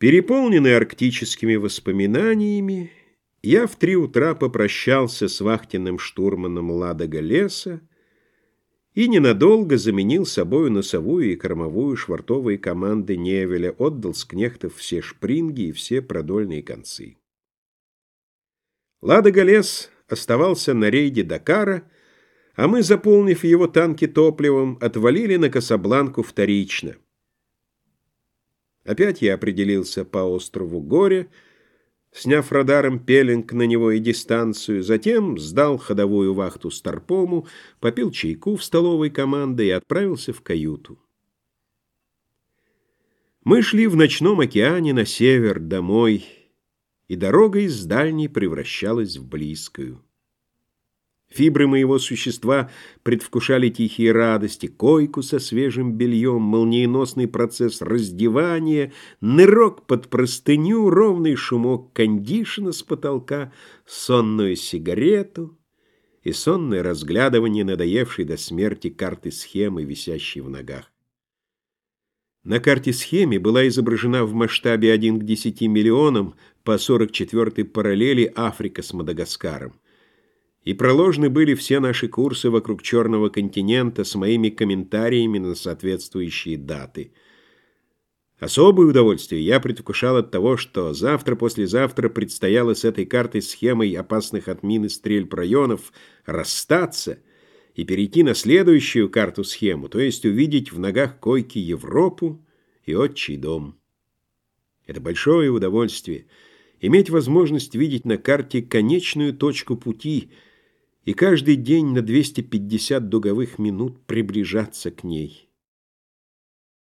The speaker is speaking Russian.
Переполненный арктическими воспоминаниями, я в три утра попрощался с вахтенным штурманом Ладога леса и ненадолго заменил собою носовую и кормовую швартовые команды Невеля, отдал с кнехтов все шпринги и все продольные концы. Ладога лес оставался на рейде Дакара, а мы, заполнив его танки топливом, отвалили на Касабланку вторично — Опять я определился по острову Горя, сняв радаром пеленг на него и дистанцию, затем сдал ходовую вахту Старпому, попил чайку в столовой команды и отправился в каюту. Мы шли в ночном океане на север, домой, и дорога из дальней превращалась в близкую. Фибры моего существа предвкушали тихие радости, койку со свежим бельем, молниеносный процесс раздевания, нырок под простыню, ровный шумок кондишена с потолка, сонную сигарету и сонное разглядывание надоевшей до смерти карты схемы, висящей в ногах. На карте-схеме была изображена в масштабе 1 к 10 миллионам по 44-й параллели Африка с Мадагаскаром и проложены были все наши курсы вокруг Черного континента с моими комментариями на соответствующие даты. Особое удовольствие я предвкушал от того, что завтра-послезавтра предстояло с этой картой схемой опасных от и стрельб районов расстаться и перейти на следующую карту-схему, то есть увидеть в ногах койки Европу и отчий дом. Это большое удовольствие — иметь возможность видеть на карте конечную точку пути — и каждый день на 250 дуговых минут приближаться к ней.